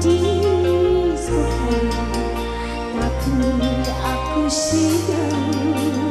disebutkan Tapi aku sedang